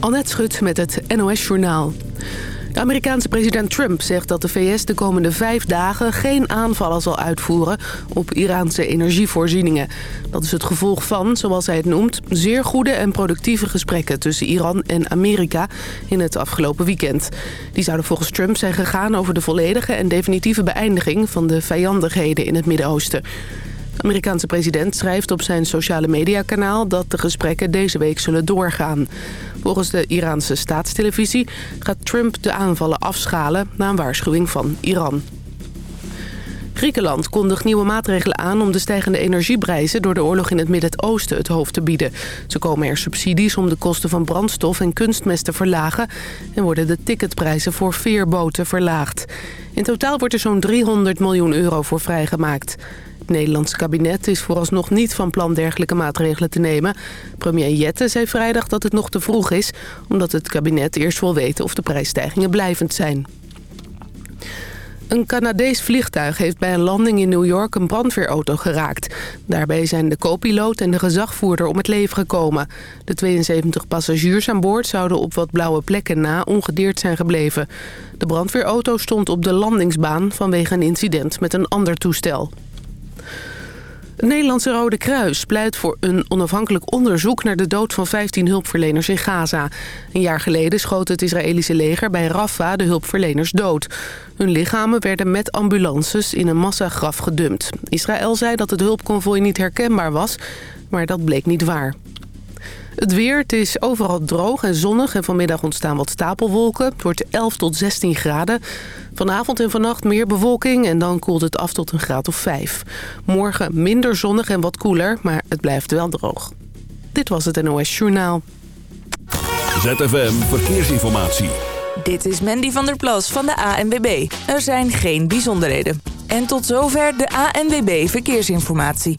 Annette Schut met het NOS Journaal. De Amerikaanse president Trump zegt dat de VS de komende vijf dagen geen aanvallen zal uitvoeren op Iraanse energievoorzieningen. Dat is het gevolg van, zoals hij het noemt, zeer goede en productieve gesprekken tussen Iran en Amerika in het afgelopen weekend. Die zouden volgens Trump zijn gegaan over de volledige en definitieve beëindiging van de vijandigheden in het Midden-Oosten. De Amerikaanse president schrijft op zijn sociale mediakanaal dat de gesprekken deze week zullen doorgaan. Volgens de Iraanse staatstelevisie gaat Trump de aanvallen afschalen na een waarschuwing van Iran. Griekenland kondigt nieuwe maatregelen aan om de stijgende energieprijzen door de oorlog in het Midden-Oosten het hoofd te bieden. Ze komen er subsidies om de kosten van brandstof en kunstmest te verlagen en worden de ticketprijzen voor veerboten verlaagd. In totaal wordt er zo'n 300 miljoen euro voor vrijgemaakt. Het Nederlandse kabinet is vooralsnog niet van plan dergelijke maatregelen te nemen. Premier Jette zei vrijdag dat het nog te vroeg is... omdat het kabinet eerst wil weten of de prijsstijgingen blijvend zijn. Een Canadees vliegtuig heeft bij een landing in New York een brandweerauto geraakt. Daarbij zijn de co-piloot en de gezagvoerder om het leven gekomen. De 72 passagiers aan boord zouden op wat blauwe plekken na ongedeerd zijn gebleven. De brandweerauto stond op de landingsbaan vanwege een incident met een ander toestel. Het Nederlandse Rode Kruis pleit voor een onafhankelijk onderzoek... naar de dood van 15 hulpverleners in Gaza. Een jaar geleden schoot het Israëlische leger bij Rafah de hulpverleners dood. Hun lichamen werden met ambulances in een massagraf gedumpt. Israël zei dat het hulpconvooi niet herkenbaar was, maar dat bleek niet waar. Het weer, het is overal droog en zonnig en vanmiddag ontstaan wat stapelwolken. Het wordt 11 tot 16 graden. Vanavond en vannacht meer bewolking en dan koelt het af tot een graad of 5. Morgen minder zonnig en wat koeler, maar het blijft wel droog. Dit was het NOS Journaal. ZFM Verkeersinformatie. Dit is Mandy van der Plas van de ANWB. Er zijn geen bijzonderheden. En tot zover de ANWB Verkeersinformatie.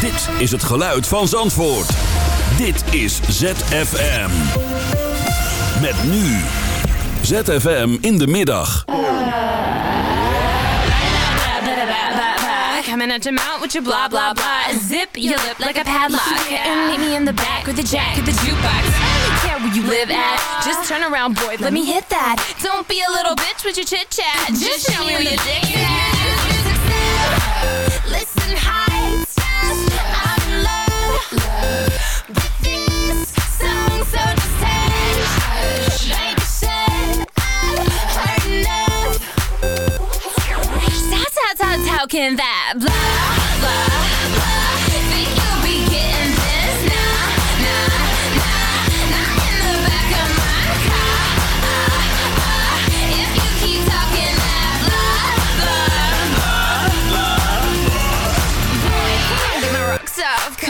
Dit is het geluid van Zandvoort. Dit is ZFM. Met nu. ZFM in de middag. Coming at your mouth with your blah blah blah. Zip your lip like a padlock. And meet me in the back with the jack of the jukebox. I don't care where you live at. Just turn around, boy. Let me hit that. Don't be a little bitch with your chit chat. Just show me where your dick. Listen, high Can that blah, blah, blah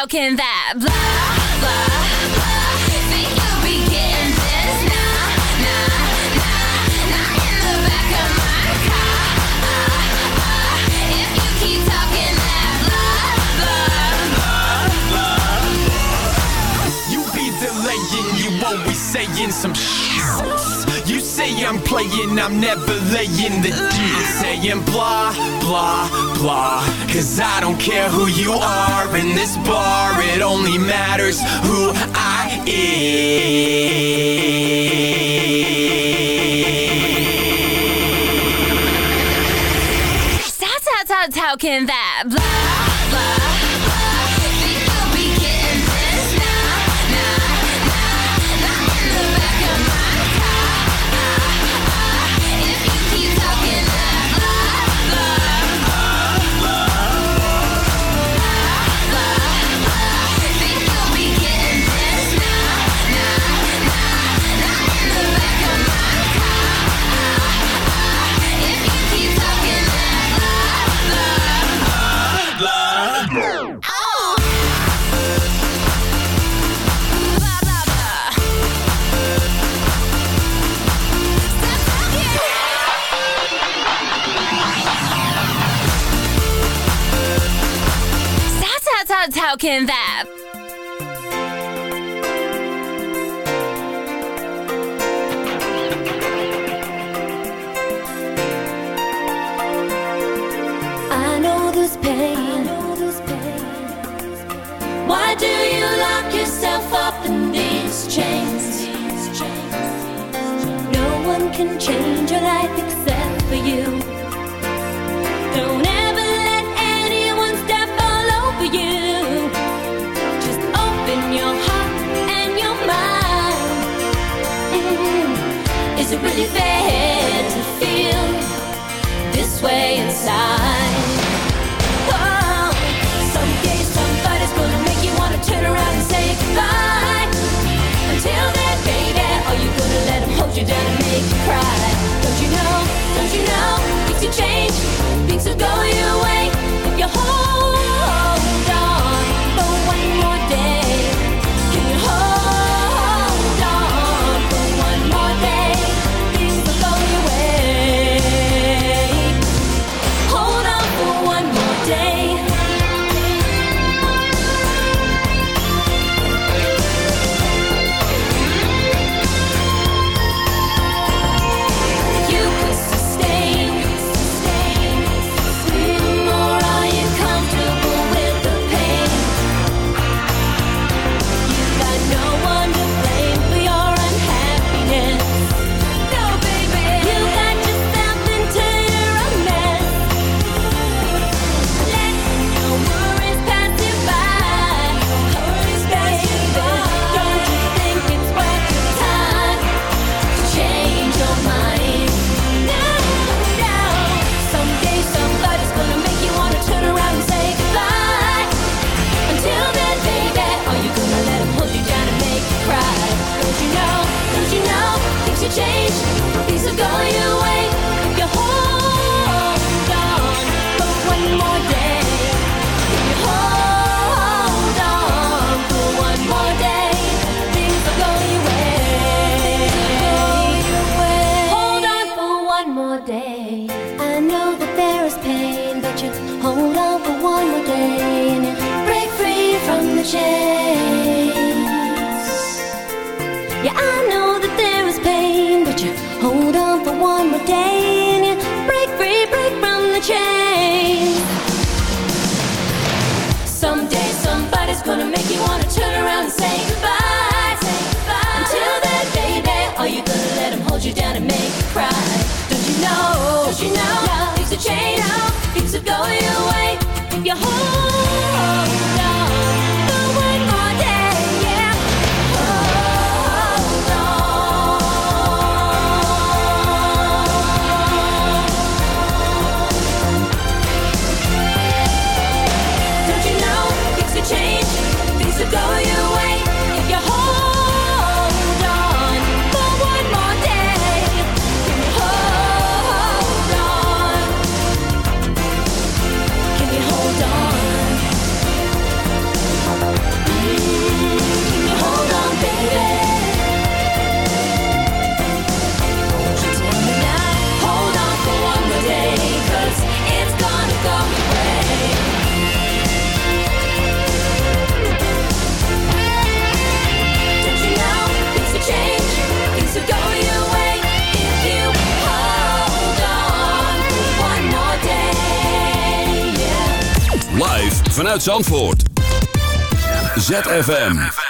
how, can that blah, blah, blah Think you'll be getting this? Nah, nah, nah Not in the back of my car If you keep talking that blah, blah, You be delaying, you always saying some shit. Say I'm playing, I'm never laying the deal. Saying blah, blah, blah. Cause I don't care who you are in this bar, it only matters who I am. How, how, how can that blah, how vibe. Pain. Why do you lock yourself up in these chains? No one can change your life except for you. really bad to feel this way inside. Oh, some day somebody's gonna make you wanna turn around and say goodbye. Until then, baby, are you gonna let hold you down and make you cry? Don't you know? Don't you know? If you change. Uit Zandvoort. ZFM.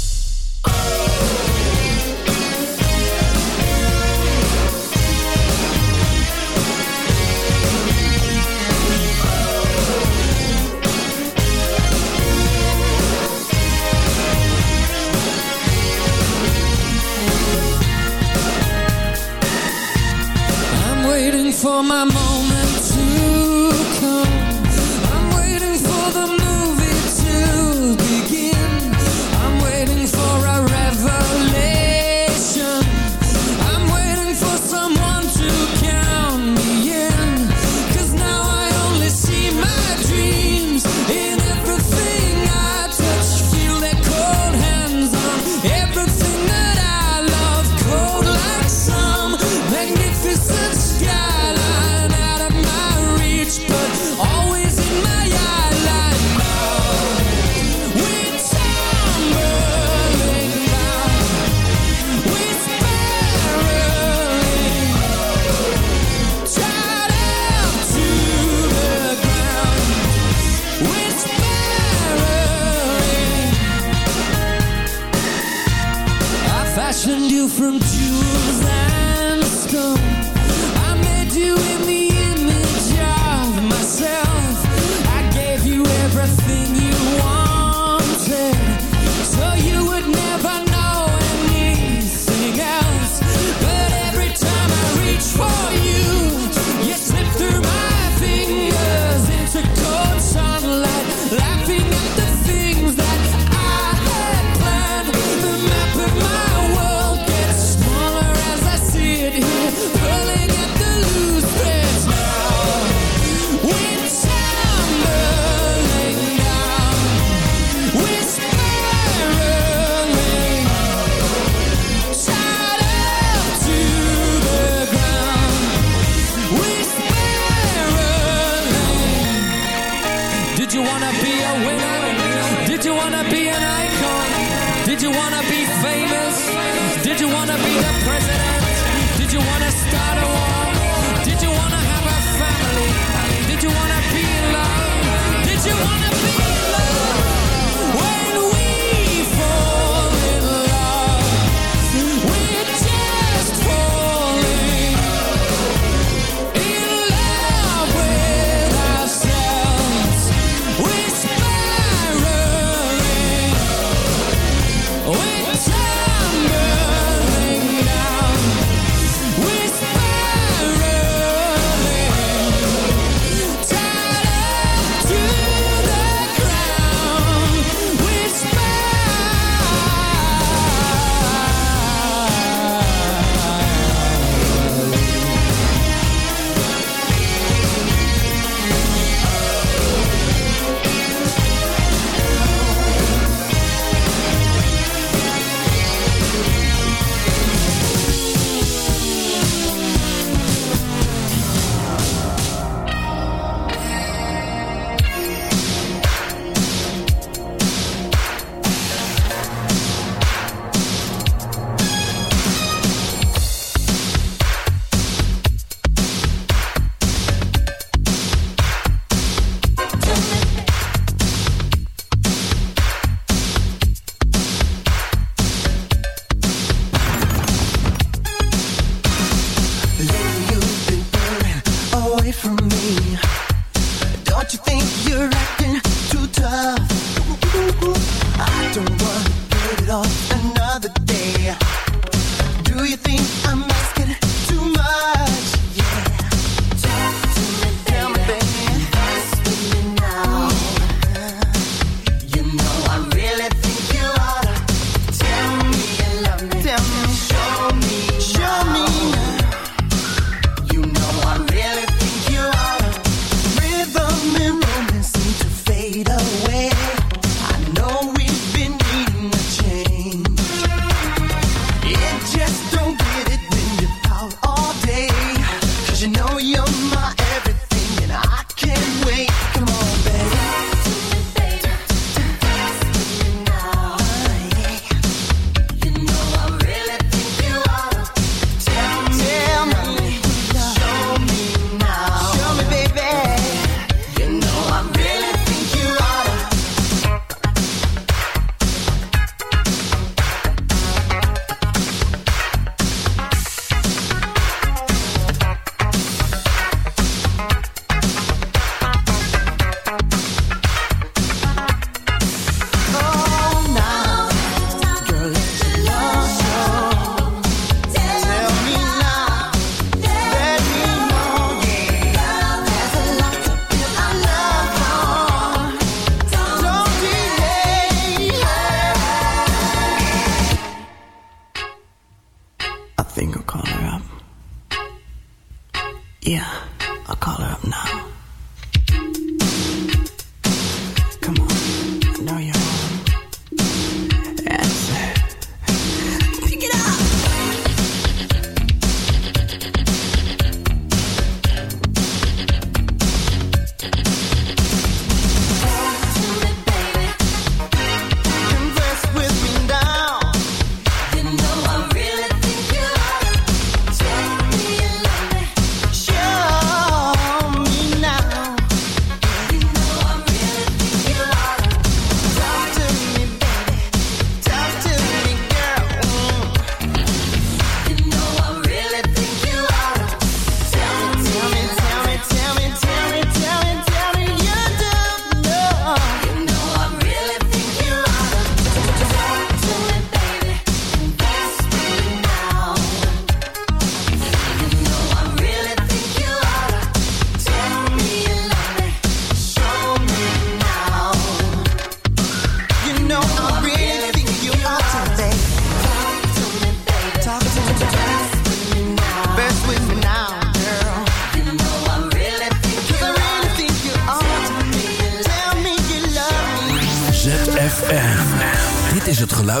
just don't get it.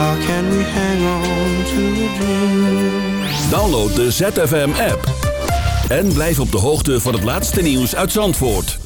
Can we hang on to? Download de ZFM app. En blijf op de hoogte van het laatste nieuws uit Zandvoort.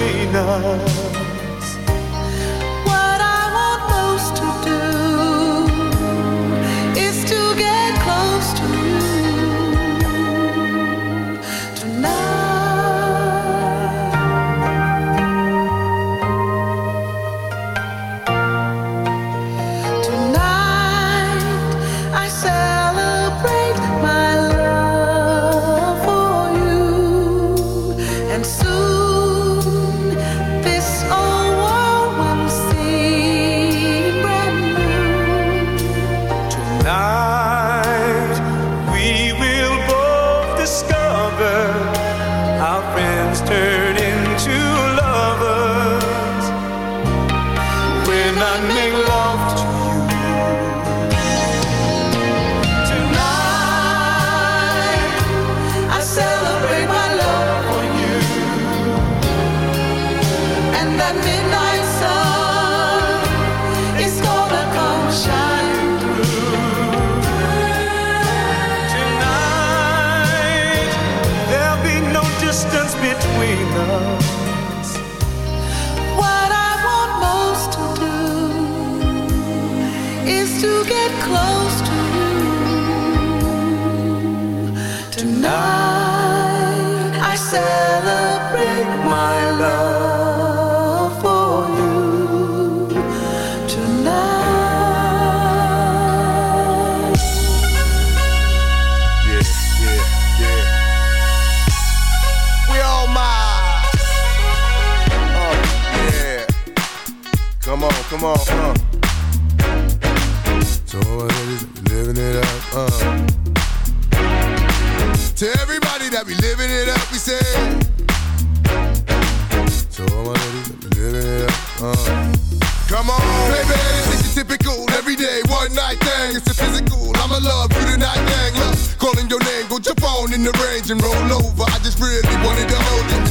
Distance between uh. To everybody that be living it up, we say. So all my niggas living it up, uh. Come on, baby, this is typical, everyday, one night thing. It's a physical, I'ma love you tonight, gang. Look, calling your name, go jump on in the range and roll over. I just really wanted to.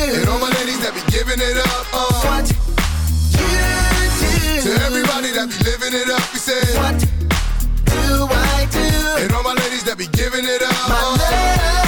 And all my ladies that be giving it up. Uh, what you do. To everybody that be living it up, we say what do I do? And all my ladies that be giving it up. My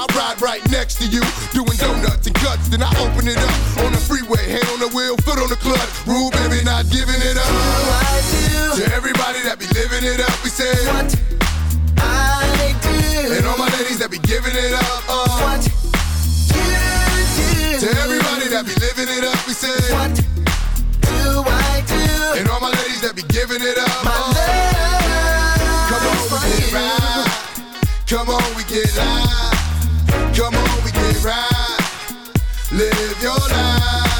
I ride right next to you. Doing donuts and guts, then I open it up on the freeway, hand on the wheel, foot on the clutch. Rule, baby, not giving it up. To everybody that be living it up, we say what I do. And all my ladies that be giving it up. Uh, what you do. To everybody that be living it up, we say what do I do? And all my ladies that be giving it up. My uh, Come on, we get right. Come on, we get live. Come on, we get right. Live your life.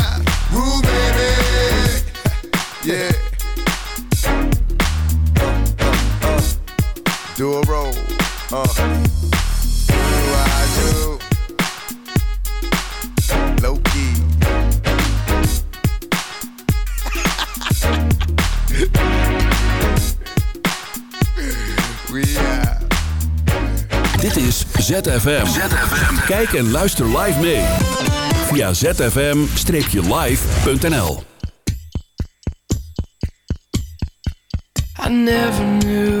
Do a roll. Uh. Do I do? Low key. We are. Dit is ZFM. Kijk en luister live mee. Via zfm-live.nl I never knew,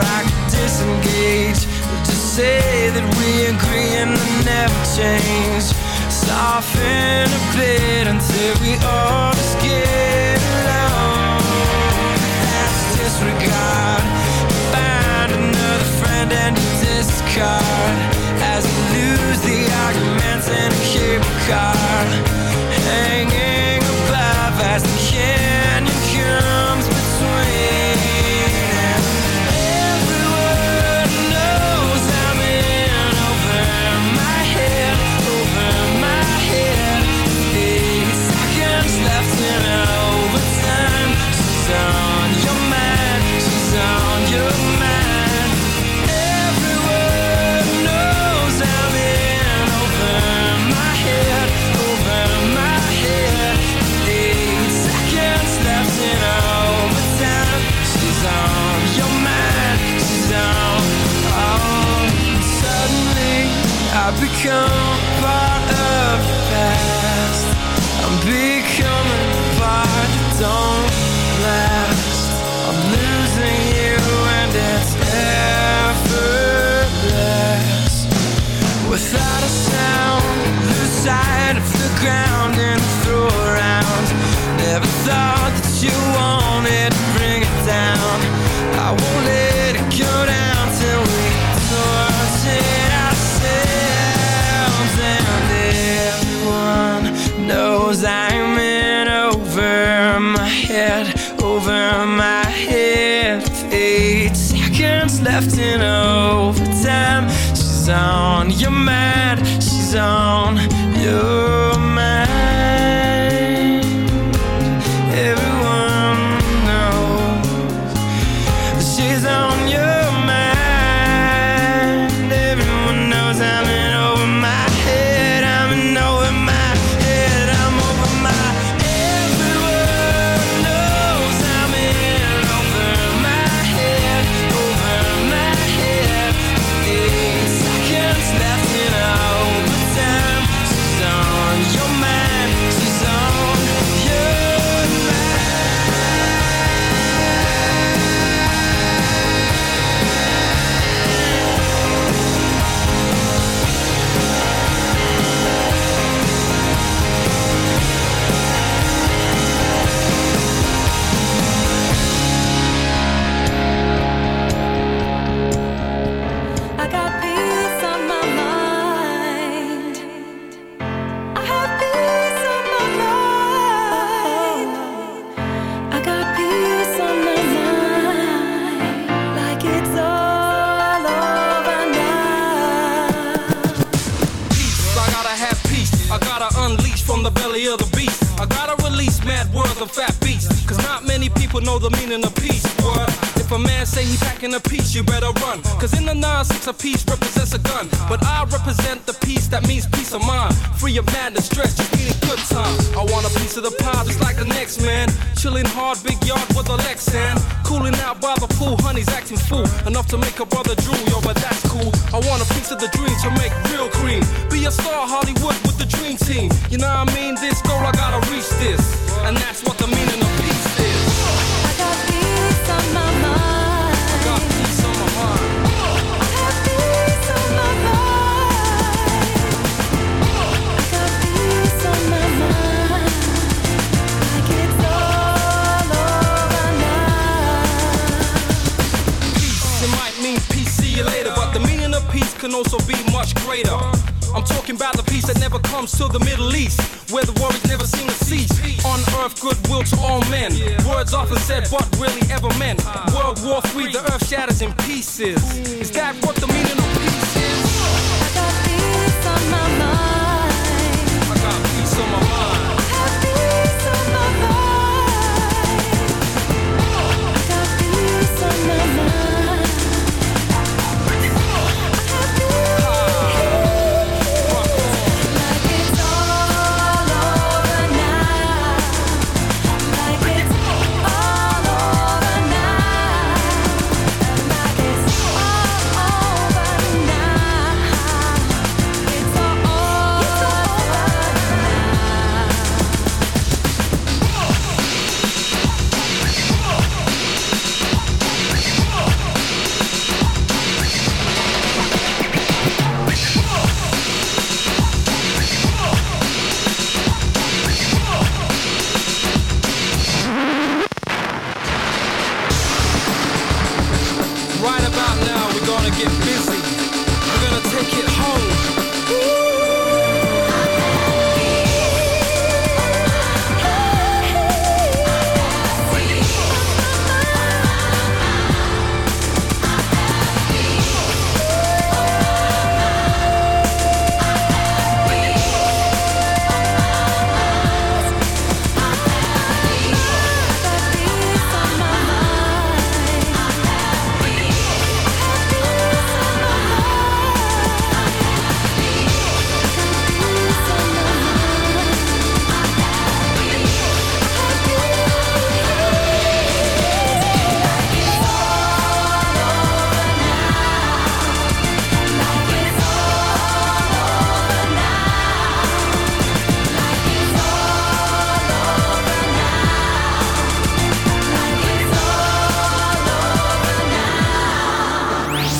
I could disengage To say that we agree and never change. Soften a bit until we all just get along. That's disregard. Find another friend and discard. As we lose the arguments in a cable Hanging above as the can. six a piece represents a gun. But I represent the peace that means peace of mind. Free of madness, stress, just need a good time. I want a piece of the pie just like the next man. Chilling hard, big yard with a Lexan. Cooling out by the pool, honey's acting fool. Enough to make a brother drool. in pieces. Is that what the meaning of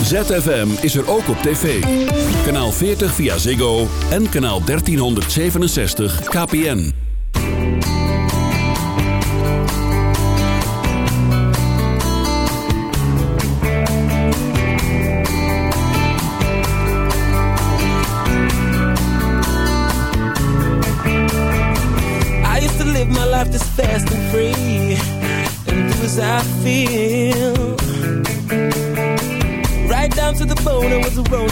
ZFM is er ook op tv. Kanaal 40 via Ziggo en kanaal 1367 KPN. I used to live my life this fast and free and do as I feel.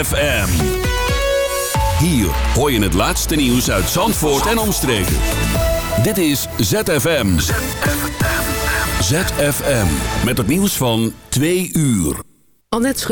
ZFM. Hier hoor je het laatste nieuws uit Zandvoort en omstreken. Dit is ZFM. ZFM. Met het nieuws van 2 uur. Annette Schut